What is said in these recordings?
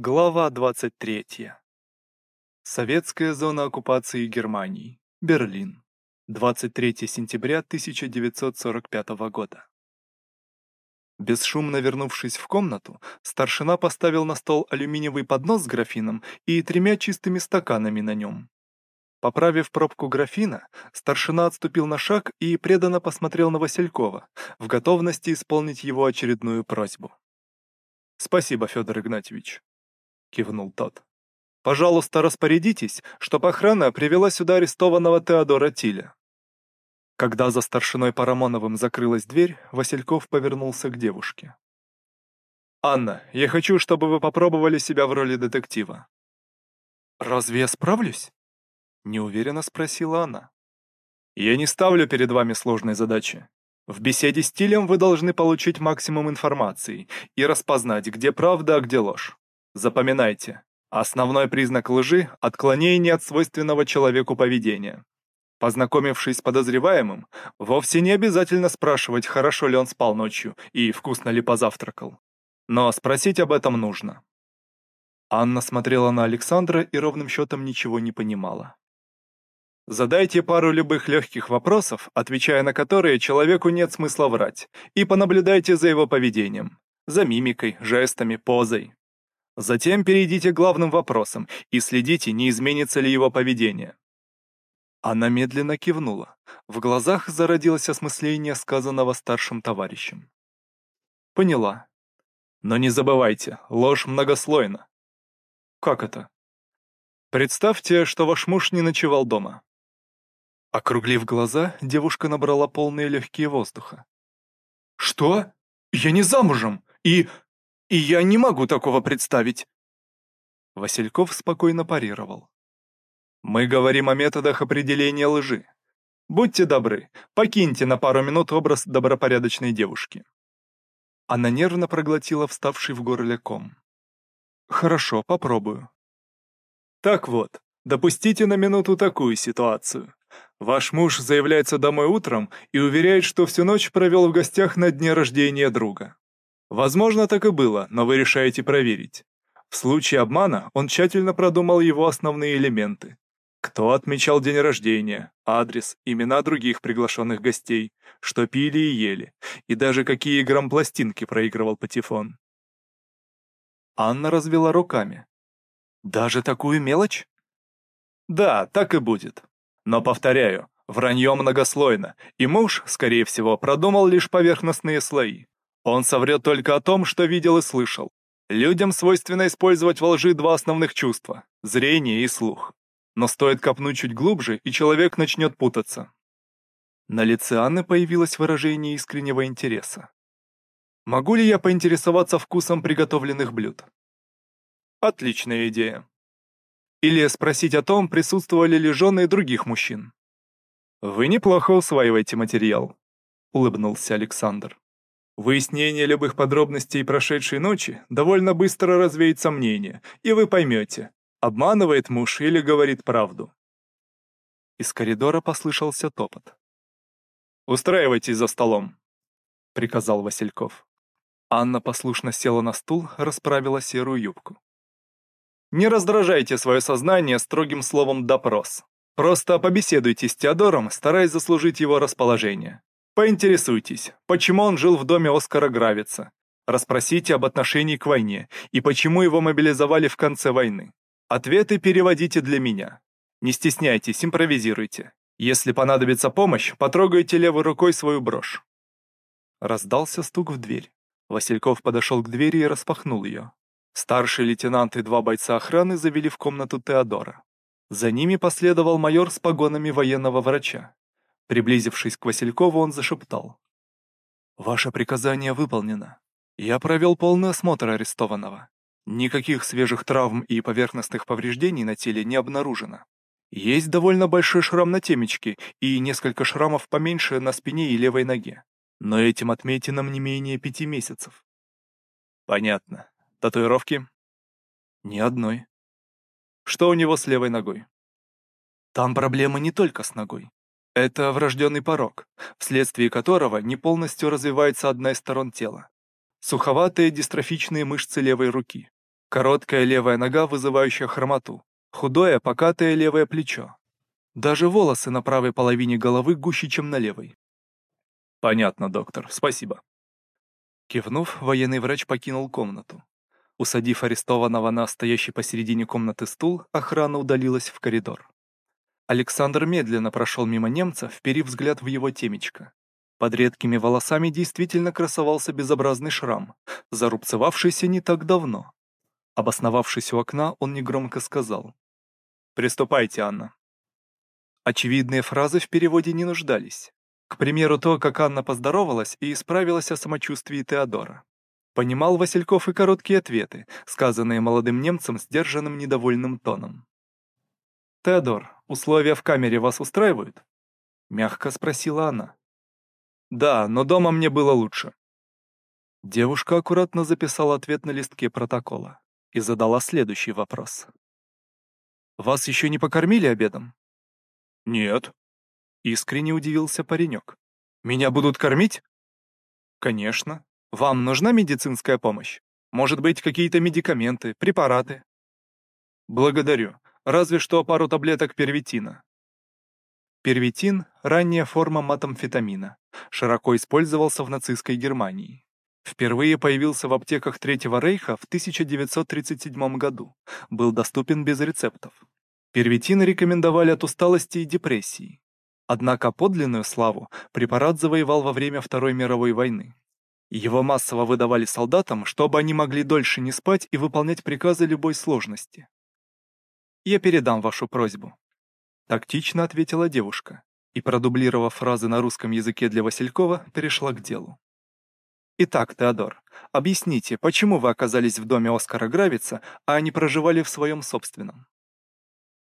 Глава 23. Советская зона оккупации Германии. Берлин. 23 сентября 1945 года. Бесшумно вернувшись в комнату, старшина поставил на стол алюминиевый поднос с графином и тремя чистыми стаканами на нем. Поправив пробку графина, старшина отступил на шаг и преданно посмотрел на Василькова, в готовности исполнить его очередную просьбу. «Спасибо, Федор Игнатьевич», — кивнул тот. «Пожалуйста, распорядитесь, чтоб охрана привела сюда арестованного Теодора Тиля». Когда за старшиной Парамоновым закрылась дверь, Васильков повернулся к девушке. «Анна, я хочу, чтобы вы попробовали себя в роли детектива». «Разве я справлюсь?» Неуверенно спросила она. Я не ставлю перед вами сложной задачи. В беседе с Тилем вы должны получить максимум информации и распознать, где правда, а где ложь. Запоминайте, основной признак лжи – отклонение от свойственного человеку поведения. Познакомившись с подозреваемым, вовсе не обязательно спрашивать, хорошо ли он спал ночью и вкусно ли позавтракал. Но спросить об этом нужно. Анна смотрела на Александра и ровным счетом ничего не понимала. Задайте пару любых легких вопросов, отвечая на которые человеку нет смысла врать, и понаблюдайте за его поведением, за мимикой, жестами, позой. Затем перейдите к главным вопросам и следите, не изменится ли его поведение. Она медленно кивнула. В глазах зародилось осмысление сказанного старшим товарищем. Поняла. Но не забывайте, ложь многослойна. Как это? Представьте, что ваш муж не ночевал дома. Округлив глаза, девушка набрала полные легкие воздуха. «Что? Я не замужем! И... и я не могу такого представить!» Васильков спокойно парировал. «Мы говорим о методах определения лжи. Будьте добры, покиньте на пару минут образ добропорядочной девушки». Она нервно проглотила вставший в горле ком. «Хорошо, попробую». «Так вот, допустите на минуту такую ситуацию. Ваш муж заявляется домой утром и уверяет, что всю ночь провел в гостях на дне рождения друга. Возможно, так и было, но вы решаете проверить. В случае обмана он тщательно продумал его основные элементы. Кто отмечал день рождения, адрес, имена других приглашенных гостей, что пили и ели, и даже какие грампластинки проигрывал патефон. Анна развела руками. «Даже такую мелочь?» «Да, так и будет. Но, повторяю, вранье многослойно, и муж, скорее всего, продумал лишь поверхностные слои. Он соврет только о том, что видел и слышал. Людям свойственно использовать во лжи два основных чувства – зрение и слух. Но стоит копнуть чуть глубже, и человек начнет путаться. На лице Анны появилось выражение искреннего интереса. «Могу ли я поинтересоваться вкусом приготовленных блюд?» «Отличная идея. Или спросить о том, присутствовали ли жены других мужчин. «Вы неплохо усваиваете материал», — улыбнулся Александр. «Выяснение любых подробностей прошедшей ночи довольно быстро развеет сомнения, и вы поймете, обманывает муж или говорит правду». Из коридора послышался топот. «Устраивайтесь за столом», — приказал Васильков. Анна послушно села на стул, расправила серую юбку. Не раздражайте свое сознание строгим словом «допрос». Просто побеседуйте с Теодором, стараясь заслужить его расположение. Поинтересуйтесь, почему он жил в доме Оскара Гравица. Расспросите об отношении к войне и почему его мобилизовали в конце войны. Ответы переводите для меня. Не стесняйтесь, импровизируйте. Если понадобится помощь, потрогайте левой рукой свою брошь. Раздался стук в дверь. Васильков подошел к двери и распахнул ее. Старший лейтенант и два бойца охраны завели в комнату Теодора. За ними последовал майор с погонами военного врача. Приблизившись к Василькову, он зашептал. «Ваше приказание выполнено. Я провел полный осмотр арестованного. Никаких свежих травм и поверхностных повреждений на теле не обнаружено. Есть довольно большой шрам на темечке и несколько шрамов поменьше на спине и левой ноге. Но этим отметинам не менее пяти месяцев». «Понятно. Татуировки? Ни одной. Что у него с левой ногой? Там проблема не только с ногой. Это врожденный порог, вследствие которого не полностью развивается одна из сторон тела. Суховатые дистрофичные мышцы левой руки. Короткая левая нога, вызывающая хромоту. Худое, покатое левое плечо. Даже волосы на правой половине головы гуще, чем на левой. Понятно, доктор, спасибо. Кивнув, военный врач покинул комнату. Усадив арестованного на стоящий посередине комнаты стул, охрана удалилась в коридор. Александр медленно прошел мимо немца, вперив взгляд в его темечко. Под редкими волосами действительно красовался безобразный шрам, зарубцевавшийся не так давно. Обосновавшись у окна, он негромко сказал. «Приступайте, Анна». Очевидные фразы в переводе не нуждались. К примеру, то, как Анна поздоровалась и исправилась о самочувствии Теодора. Понимал Васильков и короткие ответы, сказанные молодым немцам сдержанным недовольным тоном. «Теодор, условия в камере вас устраивают?» Мягко спросила она. «Да, но дома мне было лучше». Девушка аккуратно записала ответ на листке протокола и задала следующий вопрос. «Вас еще не покормили обедом?» «Нет», — искренне удивился паренек. «Меня будут кормить?» «Конечно. Вам нужна медицинская помощь? Может быть, какие-то медикаменты, препараты?» «Благодарю. Разве что пару таблеток первитина». Первитин – ранняя форма матамфетамина, широко использовался в нацистской Германии. Впервые появился в аптеках Третьего Рейха в 1937 году, был доступен без рецептов. Первитин рекомендовали от усталости и депрессии. Однако подлинную славу препарат завоевал во время Второй мировой войны. Его массово выдавали солдатам, чтобы они могли дольше не спать и выполнять приказы любой сложности. «Я передам вашу просьбу», — тактично ответила девушка и, продублировав фразы на русском языке для Василькова, перешла к делу. Итак, Теодор, объясните, почему вы оказались в доме Оскара Гравица, а не проживали в своем собственном?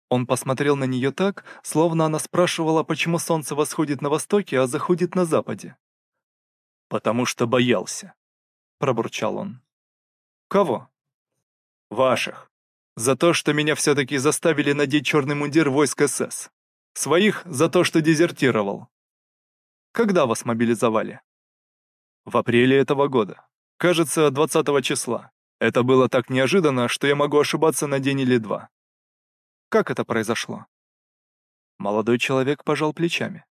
Он посмотрел на нее так, словно она спрашивала, почему солнце восходит на востоке, а заходит на западе. «Потому что боялся», — пробурчал он. «Кого?» «Ваших. За то, что меня все-таки заставили надеть черный мундир войск СС. Своих за то, что дезертировал. Когда вас мобилизовали?» В апреле этого года. Кажется, 20 числа. Это было так неожиданно, что я могу ошибаться на день или два. Как это произошло? Молодой человек пожал плечами.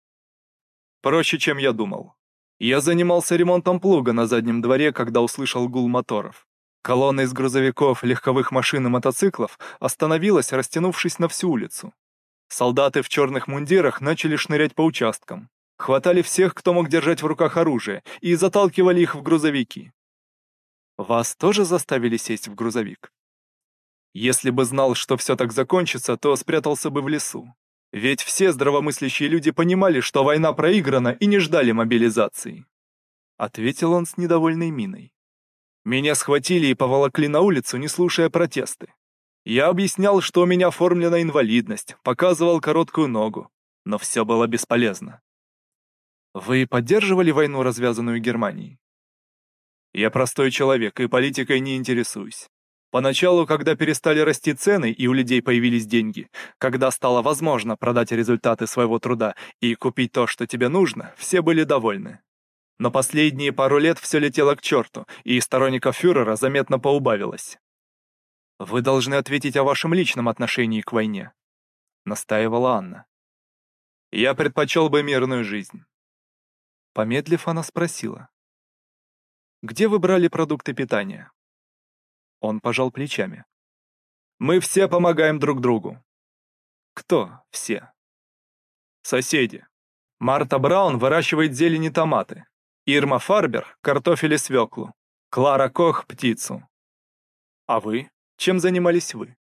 Проще, чем я думал. Я занимался ремонтом плуга на заднем дворе, когда услышал гул моторов. Колонна из грузовиков, легковых машин и мотоциклов остановилась, растянувшись на всю улицу. Солдаты в черных мундирах начали шнырять по участкам хватали всех, кто мог держать в руках оружие, и заталкивали их в грузовики. Вас тоже заставили сесть в грузовик? Если бы знал, что все так закончится, то спрятался бы в лесу. Ведь все здравомыслящие люди понимали, что война проиграна и не ждали мобилизации. Ответил он с недовольной миной. Меня схватили и поволокли на улицу, не слушая протесты. Я объяснял, что у меня оформлена инвалидность, показывал короткую ногу. Но все было бесполезно. Вы поддерживали войну, развязанную Германией? Я простой человек и политикой не интересуюсь. Поначалу, когда перестали расти цены и у людей появились деньги, когда стало возможно продать результаты своего труда и купить то, что тебе нужно, все были довольны. Но последние пару лет все летело к черту, и сторонников фюрера заметно поубавилось. «Вы должны ответить о вашем личном отношении к войне», — настаивала Анна. «Я предпочел бы мирную жизнь. Помедлив, она спросила. «Где вы брали продукты питания?» Он пожал плечами. «Мы все помогаем друг другу». «Кто все?» «Соседи. Марта Браун выращивает зелень и томаты. Ирма Фарбер – картофель и свеклу. Клара Кох – птицу. А вы? Чем занимались вы?»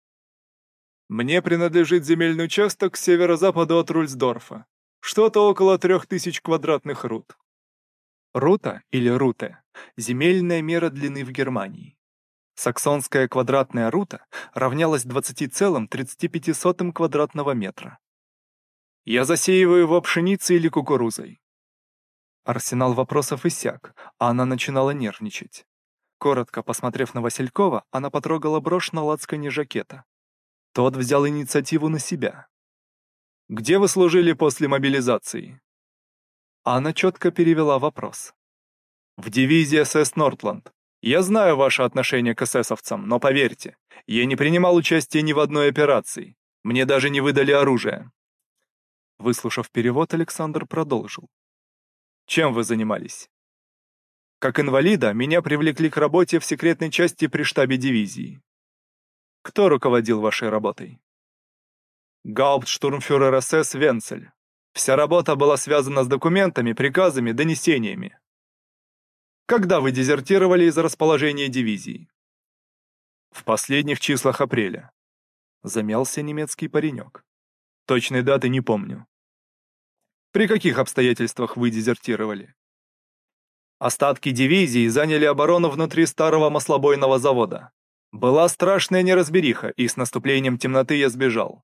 «Мне принадлежит земельный участок к северо-западу от Рульсдорфа. Что-то около трех тысяч квадратных рут. Рута или руте – земельная мера длины в Германии. Саксонская квадратная рута равнялась 20,35 квадратного метра. Я засеиваю его пшеницей или кукурузой. Арсенал вопросов иссяк, а она начинала нервничать. Коротко посмотрев на Василькова, она потрогала брошь на лацкане жакета. Тот взял инициативу на себя. «Где вы служили после мобилизации?» Она четко перевела вопрос. «В дивизии СС Нортланд. Я знаю ваше отношение к эсэсовцам, но поверьте, я не принимал участия ни в одной операции. Мне даже не выдали оружие. Выслушав перевод, Александр продолжил. Чем вы занимались? Как инвалида, меня привлекли к работе в секретной части при штабе дивизии. Кто руководил вашей работой? Гауптштурмфюрер СС Венцель. Вся работа была связана с документами, приказами, донесениями. Когда вы дезертировали из расположения дивизии? В последних числах апреля. Замялся немецкий паренек. Точной даты не помню. При каких обстоятельствах вы дезертировали? Остатки дивизии заняли оборону внутри старого маслобойного завода. Была страшная неразбериха, и с наступлением темноты я сбежал.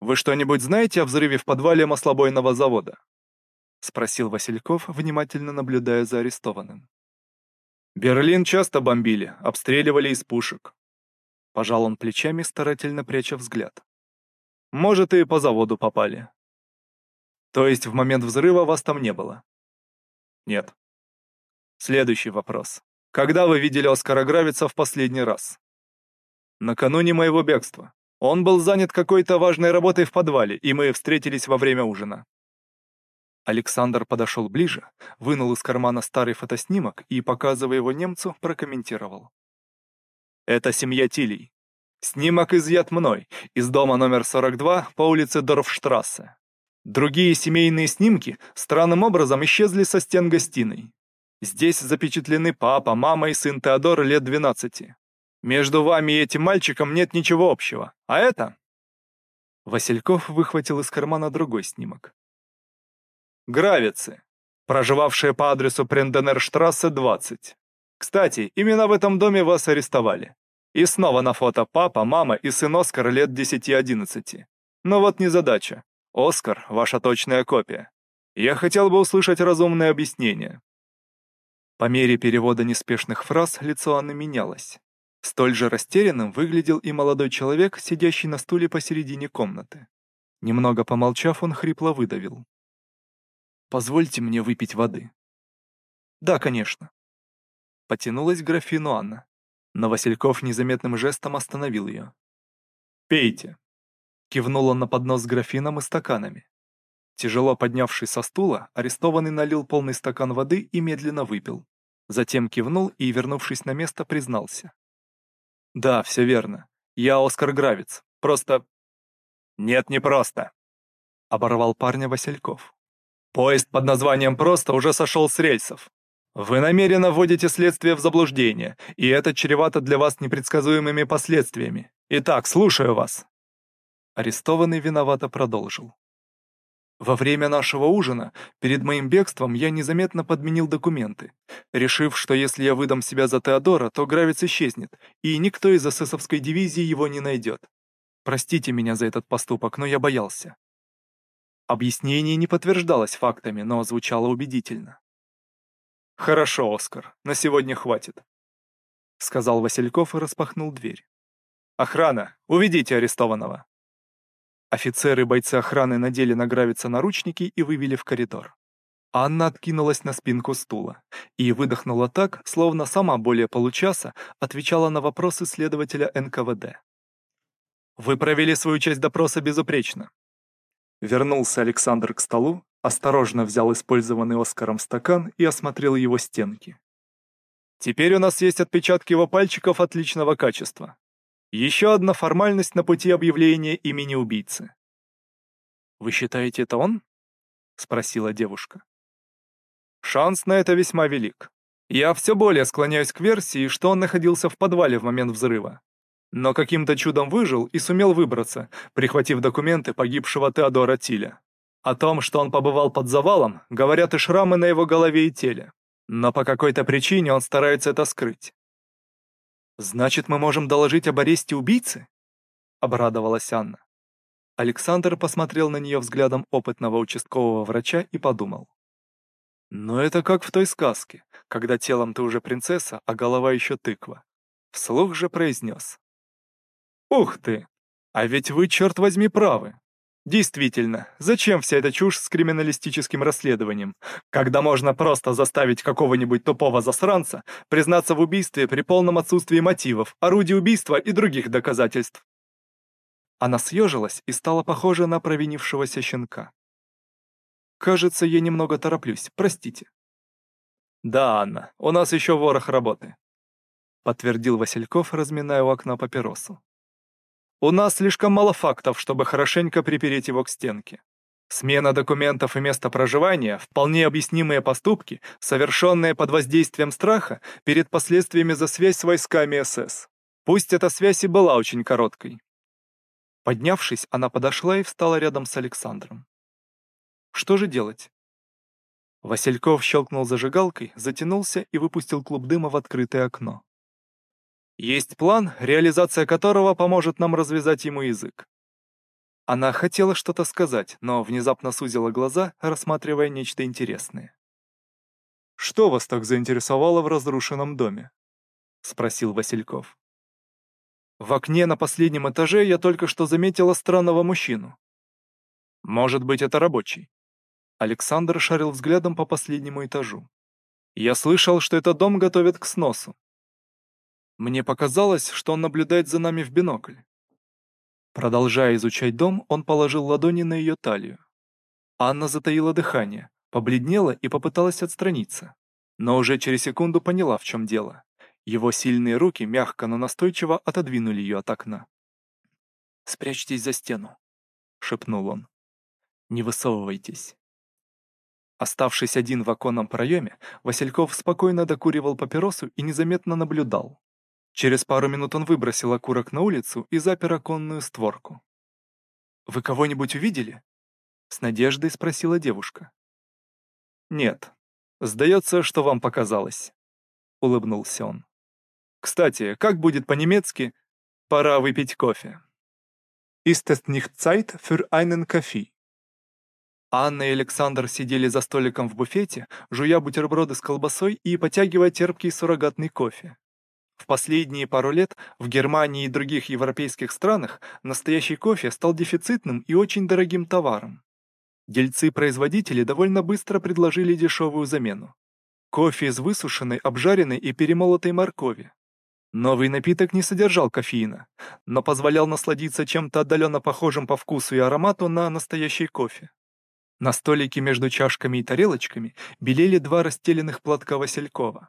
Вы что-нибудь знаете о взрыве в подвале маслобойного завода? — спросил Васильков, внимательно наблюдая за арестованным. «Берлин часто бомбили, обстреливали из пушек». Пожал он плечами, старательно пряча взгляд. «Может, и по заводу попали». «То есть в момент взрыва вас там не было?» «Нет». Следующий вопрос. Когда вы видели Оскара Гравица в последний раз? Накануне моего бегства. Он был занят какой-то важной работой в подвале, и мы встретились во время ужина. Александр подошел ближе, вынул из кармана старый фотоснимок и, показывая его немцу, прокомментировал. «Это семья Тилей. Снимок изъят мной, из дома номер 42 по улице Дорфштрассе. Другие семейные снимки странным образом исчезли со стен гостиной. Здесь запечатлены папа, мама и сын Теодор лет 12. Между вами и этим мальчиком нет ничего общего. А это...» Васильков выхватил из кармана другой снимок. Гравицы, проживавшие по адресу Пренденерштрассе, 20. Кстати, именно в этом доме вас арестовали. И снова на фото папа, мама и сын Оскар лет 10-11. Но вот незадача. Оскар — ваша точная копия. Я хотел бы услышать разумное объяснение. По мере перевода неспешных фраз лицо Анны менялось. Столь же растерянным выглядел и молодой человек, сидящий на стуле посередине комнаты. Немного помолчав, он хрипло выдавил. Позвольте мне выпить воды». «Да, конечно». Потянулась к графину Анна, но Васильков незаметным жестом остановил ее. «Пейте», — кивнул он на поднос с графином и стаканами. Тяжело поднявшись со стула, арестованный налил полный стакан воды и медленно выпил. Затем кивнул и, вернувшись на место, признался. «Да, все верно. Я Оскар Гравец. Просто...» «Нет, не просто», — оборвал парня Васильков. Поезд под названием «Просто» уже сошел с рельсов. Вы намеренно вводите следствие в заблуждение, и это чревато для вас непредсказуемыми последствиями. Итак, слушаю вас». Арестованный виновато продолжил. Во время нашего ужина, перед моим бегством, я незаметно подменил документы, решив, что если я выдам себя за Теодора, то Гравец исчезнет, и никто из эсэсовской дивизии его не найдет. Простите меня за этот поступок, но я боялся. Объяснение не подтверждалось фактами, но звучало убедительно. «Хорошо, Оскар, на сегодня хватит», — сказал Васильков и распахнул дверь. «Охрана, уведите арестованного». Офицеры и бойцы охраны надели на Гравица наручники и вывели в коридор. Анна откинулась на спинку стула и выдохнула так, словно сама более получаса отвечала на вопросы следователя НКВД. «Вы провели свою часть допроса безупречно. Вернулся Александр к столу, осторожно взял использованный Оскаром стакан и осмотрел его стенки. Теперь у нас есть отпечатки его пальчиков отличного качества. Еще одна формальность на пути объявления имени убийцы. «Вы считаете, это он?» — спросила девушка. «Шанс на это весьма велик. Я все более склоняюсь к версии, что он находился в подвале в момент взрыва но каким-то чудом выжил и сумел выбраться, прихватив документы погибшего Теодора Тиля. О том, что он побывал под завалом, говорят и шрамы на его голове и теле. Но по какой-то причине он старается это скрыть. «Значит, мы можем доложить об аресте убийцы?» — обрадовалась Анна. Александр посмотрел на нее взглядом опытного участкового врача и подумал. «Но это как в той сказке, когда телом ты уже принцесса, а голова еще тыква». Вслух же произнес. «Ух ты! А ведь вы, черт возьми, правы. Действительно, зачем вся эта чушь с криминалистическим расследованием, когда можно просто заставить какого-нибудь тупого засранца признаться в убийстве при полном отсутствии мотивов, орудий убийства и других доказательств? Она съежилась и стала похожа на провинившегося щенка. «Кажется, я немного тороплюсь, простите». «Да, Анна, у нас еще ворох работы», — подтвердил Васильков, разминая у окна папиросу. У нас слишком мало фактов, чтобы хорошенько припереть его к стенке. Смена документов и места проживания – вполне объяснимые поступки, совершенные под воздействием страха перед последствиями за связь с войсками СС. Пусть эта связь и была очень короткой. Поднявшись, она подошла и встала рядом с Александром. Что же делать? Васильков щелкнул зажигалкой, затянулся и выпустил клуб дыма в открытое окно. Есть план, реализация которого поможет нам развязать ему язык. Она хотела что-то сказать, но внезапно сузила глаза, рассматривая нечто интересное. «Что вас так заинтересовало в разрушенном доме?» — спросил Васильков. «В окне на последнем этаже я только что заметила странного мужчину. Может быть, это рабочий?» Александр шарил взглядом по последнему этажу. «Я слышал, что этот дом готовят к сносу. Мне показалось, что он наблюдает за нами в бинокль. Продолжая изучать дом, он положил ладони на ее талию. Анна затаила дыхание, побледнела и попыталась отстраниться. Но уже через секунду поняла, в чем дело. Его сильные руки мягко, но настойчиво отодвинули ее от окна. «Спрячьтесь за стену», — шепнул он. «Не высовывайтесь». Оставшись один в оконном проеме, Васильков спокойно докуривал папиросу и незаметно наблюдал. Через пару минут он выбросил окурок на улицу и запер оконную створку. «Вы кого-нибудь увидели?» — с надеждой спросила девушка. «Нет. Сдается, что вам показалось», — улыбнулся он. «Кстати, как будет по-немецки «пора выпить кофе»?» «Ist es nicht Zeit für einen Kaffee?» Анна и Александр сидели за столиком в буфете, жуя бутерброды с колбасой и потягивая терпкий суррогатный кофе. В последние пару лет в Германии и других европейских странах настоящий кофе стал дефицитным и очень дорогим товаром. Дельцы-производители довольно быстро предложили дешевую замену. Кофе из высушенной, обжаренной и перемолотой моркови. Новый напиток не содержал кофеина, но позволял насладиться чем-то отдаленно похожим по вкусу и аромату на настоящий кофе. На столике между чашками и тарелочками белели два расстеленных платка Василькова.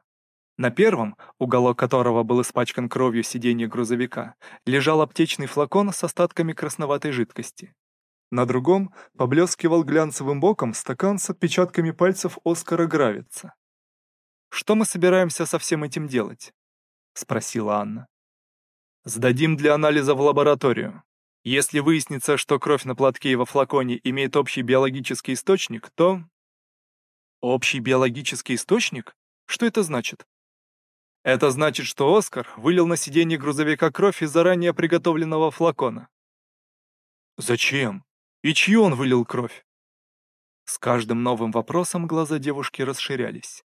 На первом, уголок которого был испачкан кровью сиденья грузовика, лежал аптечный флакон с остатками красноватой жидкости. На другом поблескивал глянцевым боком стакан с отпечатками пальцев Оскара Гравица. «Что мы собираемся со всем этим делать?» — спросила Анна. «Сдадим для анализа в лабораторию. Если выяснится, что кровь на платке и во флаконе имеет общий биологический источник, то...» «Общий биологический источник? Что это значит?» Это значит, что Оскар вылил на сиденье грузовика кровь из заранее приготовленного флакона. Зачем? И чью он вылил кровь? С каждым новым вопросом глаза девушки расширялись.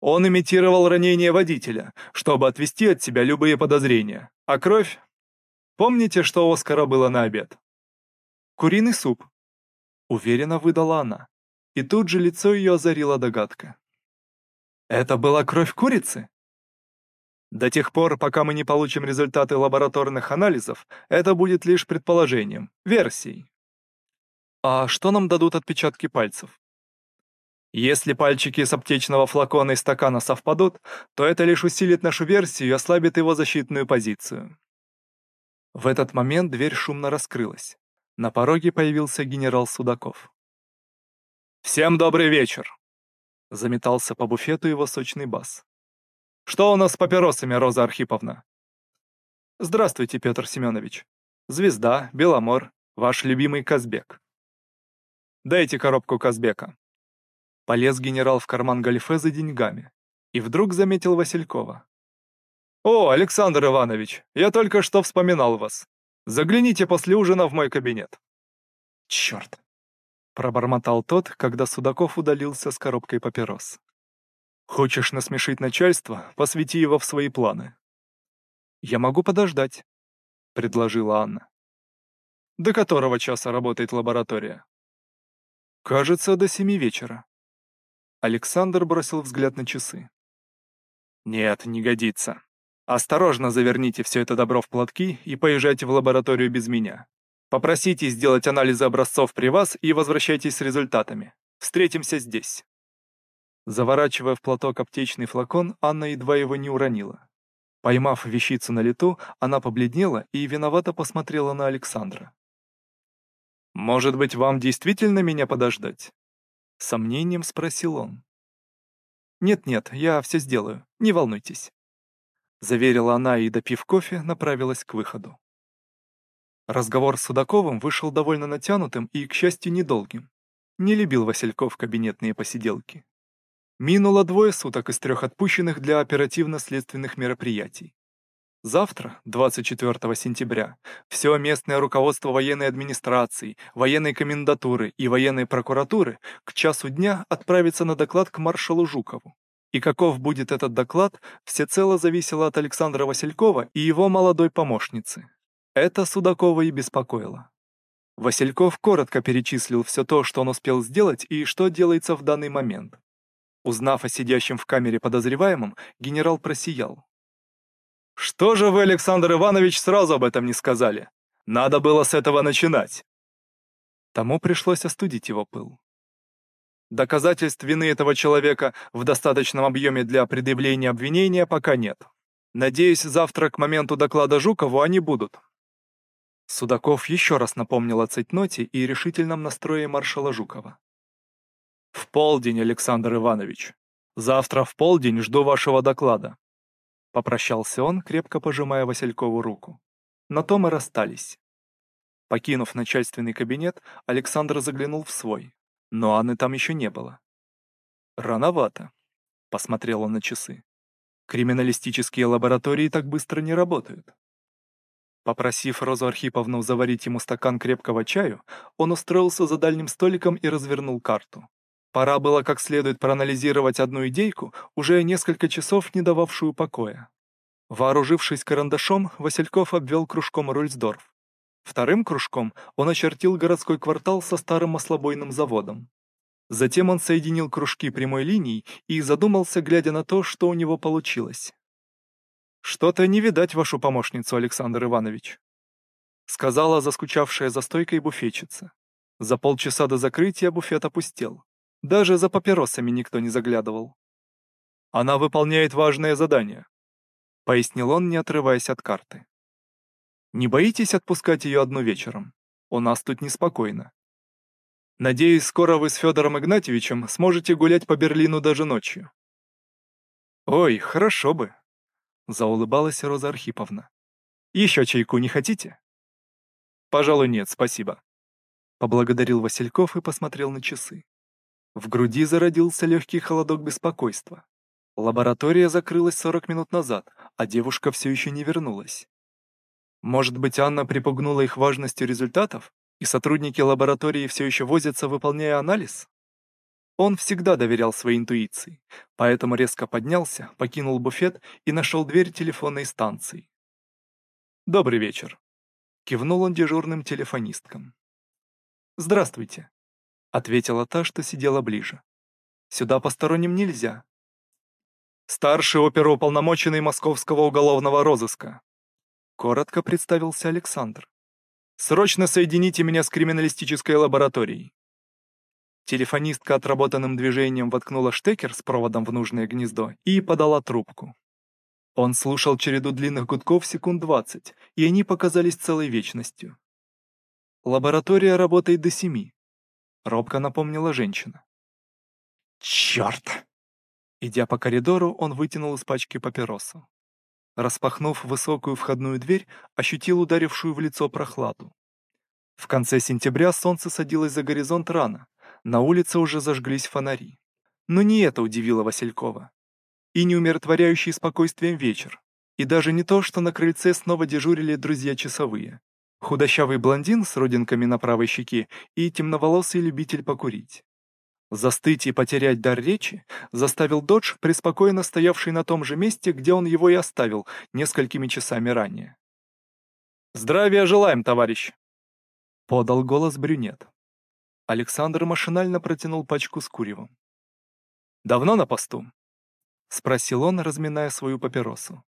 Он имитировал ранение водителя, чтобы отвести от себя любые подозрения. А кровь? Помните, что у Оскара было на обед? Куриный суп. Уверенно выдала она. И тут же лицо ее озарила догадка. Это была кровь курицы? До тех пор, пока мы не получим результаты лабораторных анализов, это будет лишь предположением, версией. А что нам дадут отпечатки пальцев? Если пальчики с аптечного флакона и стакана совпадут, то это лишь усилит нашу версию и ослабит его защитную позицию. В этот момент дверь шумно раскрылась. На пороге появился генерал Судаков. «Всем добрый вечер!» Заметался по буфету его сочный бас. «Что у нас с папиросами, Роза Архиповна?» «Здравствуйте, Петр Семенович. Звезда, Беломор, ваш любимый Казбек». «Дайте коробку Казбека». Полез генерал в карман галифе за деньгами и вдруг заметил Василькова. «О, Александр Иванович, я только что вспоминал вас. Загляните после ужина в мой кабинет». «Черт!» Пробормотал тот, когда Судаков удалился с коробкой папирос. «Хочешь насмешить начальство? Посвяти его в свои планы». «Я могу подождать», — предложила Анна. До которого часа работает лаборатория? Кажется, до семи вечера. Александр бросил взгляд на часы. Нет, не годится. Осторожно заверните все это добро в платки и поезжайте в лабораторию без меня. Попросите сделать анализы образцов при вас и возвращайтесь с результатами. Встретимся здесь. Заворачивая в платок аптечный флакон, Анна едва его не уронила. Поймав вещицу на лету, она побледнела и виновато посмотрела на Александра. «Может быть, вам действительно меня подождать?» Сомнением спросил он. «Нет-нет, я все сделаю, не волнуйтесь», — заверила она и, допив кофе, направилась к выходу. Разговор с Судаковым вышел довольно натянутым и, к счастью, недолгим. Не любил Васильков кабинетные посиделки. Минуло двое суток из трех отпущенных для оперативно-следственных мероприятий. Завтра, 24 сентября, все местное руководство военной администрации, военной комендатуры и военной прокуратуры к часу дня отправится на доклад к маршалу Жукову. И каков будет этот доклад, всецело зависело от Александра Василькова и его молодой помощницы. Это Судакова и беспокоило. Васильков коротко перечислил все то, что он успел сделать и что делается в данный момент. Узнав о сидящем в камере подозреваемом, генерал просиял. «Что же вы, Александр Иванович, сразу об этом не сказали? Надо было с этого начинать!» Тому пришлось остудить его пыл. Доказательств вины этого человека в достаточном объеме для предъявления обвинения пока нет. Надеюсь, завтра к моменту доклада Жукову они будут. Судаков еще раз напомнил о цейтноте и решительном настрое маршала Жукова. «В полдень, Александр Иванович. Завтра в полдень жду вашего доклада». Попрощался он, крепко пожимая Василькову руку. На том и расстались. Покинув начальственный кабинет, Александр заглянул в свой, но Анны там еще не было. «Рановато», — посмотрел он на часы. «Криминалистические лаборатории так быстро не работают». Попросив Розу Архиповну заварить ему стакан крепкого чаю, он устроился за дальним столиком и развернул карту. Пора было как следует проанализировать одну идейку, уже несколько часов не дававшую покоя. Вооружившись карандашом, Васильков обвел кружком Рольсдорф. Вторым кружком он очертил городской квартал со старым маслобойным заводом. Затем он соединил кружки прямой линией и задумался, глядя на то, что у него получилось. «Что-то не видать вашу помощницу, Александр Иванович», сказала заскучавшая за стойкой буфетчица. За полчаса до закрытия буфет опустел. Даже за папиросами никто не заглядывал. «Она выполняет важное задание», — пояснил он, не отрываясь от карты. «Не боитесь отпускать ее одну вечером? У нас тут неспокойно. Надеюсь, скоро вы с Федором Игнатьевичем сможете гулять по Берлину даже ночью». «Ой, хорошо бы», — заулыбалась Роза Архиповна. «Еще чайку не хотите?» «Пожалуй, нет, спасибо», — поблагодарил Васильков и посмотрел на часы. В груди зародился легкий холодок беспокойства. Лаборатория закрылась 40 минут назад, а девушка все еще не вернулась. Может быть, Анна припугнула их важностью результатов, и сотрудники лаборатории все еще возятся, выполняя анализ? Он всегда доверял своей интуиции, поэтому резко поднялся, покинул буфет и нашел дверь телефонной станции. «Добрый вечер», — кивнул он дежурным телефонисткам. «Здравствуйте», — ответила та, что сидела ближе. «Сюда посторонним нельзя». «Старший оперуполномоченный Московского уголовного розыска», — коротко представился Александр. «Срочно соедините меня с криминалистической лабораторией». Телефонистка отработанным движением воткнула штекер с проводом в нужное гнездо и подала трубку. Он слушал череду длинных гудков секунд двадцать, и они показались целой вечностью. Лаборатория работает до семи. Робко напомнила женщина. «Черт!» Идя по коридору, он вытянул из пачки папиросу. Распахнув высокую входную дверь, ощутил ударившую в лицо прохладу. В конце сентября солнце садилось за горизонт рано, на улице уже зажглись фонари. Но не это удивило Василькова. И не умиротворяющий спокойствием вечер, и даже не то, что на крыльце снова дежурили друзья-часовые. Худощавый блондин с родинками на правой щеке и темноволосый любитель покурить. Застыть и потерять дар речи заставил Додж, преспокойно стоявший на том же месте, где он его и оставил несколькими часами ранее. «Здравия желаем, товарищ!» Подал голос брюнет. Александр машинально протянул пачку с куревом. «Давно на посту?» — спросил он, разминая свою папиросу.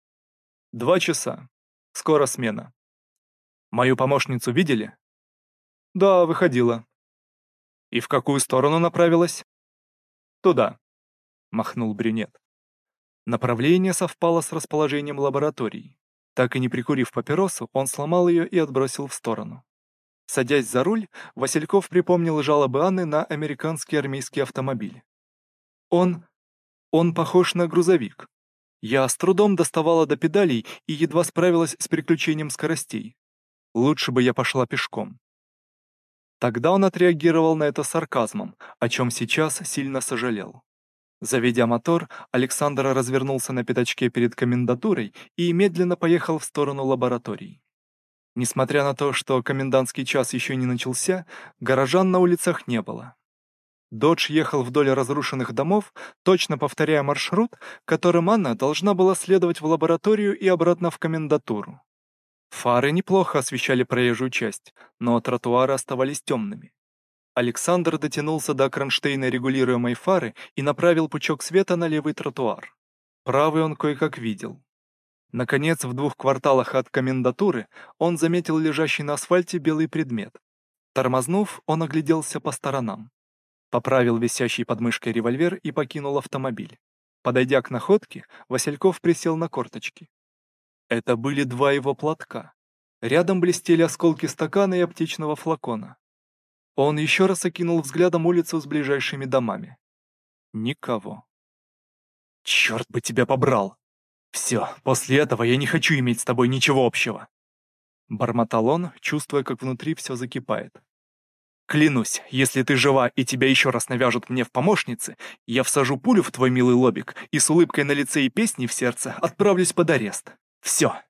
«Два часа. Скоро смена. Мою помощницу видели?» «Да, выходила». «И в какую сторону направилась?» «Туда», — махнул брюнет. Направление совпало с расположением лабораторий. Так и не прикурив папиросу, он сломал ее и отбросил в сторону. Садясь за руль, Васильков припомнил жалобы Анны на американский армейский автомобиль. Он... он похож на грузовик. Я с трудом доставала до педалей и едва справилась с переключением скоростей. Лучше бы я пошла пешком. Тогда он отреагировал на это сарказмом, о чем сейчас сильно сожалел. Заведя мотор, Александр развернулся на пятачке перед комендатурой и медленно поехал в сторону лабораторий. Несмотря на то, что комендантский час еще не начался, горожан на улицах не было. Додж ехал вдоль разрушенных домов, точно повторяя маршрут, которым Анна должна была следовать в лабораторию и обратно в комендатуру. Фары неплохо освещали проезжую часть, но тротуары оставались темными. Александр дотянулся до кронштейна регулируемой фары и направил пучок света на левый тротуар. Правый он кое-как видел. Наконец, в двух кварталах от комендатуры он заметил лежащий на асфальте белый предмет. Тормознув, он огляделся по сторонам. Поправил висящий под мышкой револьвер и покинул автомобиль. Подойдя к находке, Васильков присел на корточки. Это были два его платка. Рядом блестели осколки стакана и аптечного флакона. Он еще раз окинул взглядом улицу с ближайшими домами. Никого. «Черт бы тебя побрал!» «Все, после этого я не хочу иметь с тобой ничего общего!» Бормотал он, чувствуя, как внутри все закипает. «Клянусь, если ты жива и тебя еще раз навяжут мне в помощнице, я всажу пулю в твой милый лобик и с улыбкой на лице и песней в сердце отправлюсь под арест. Все!»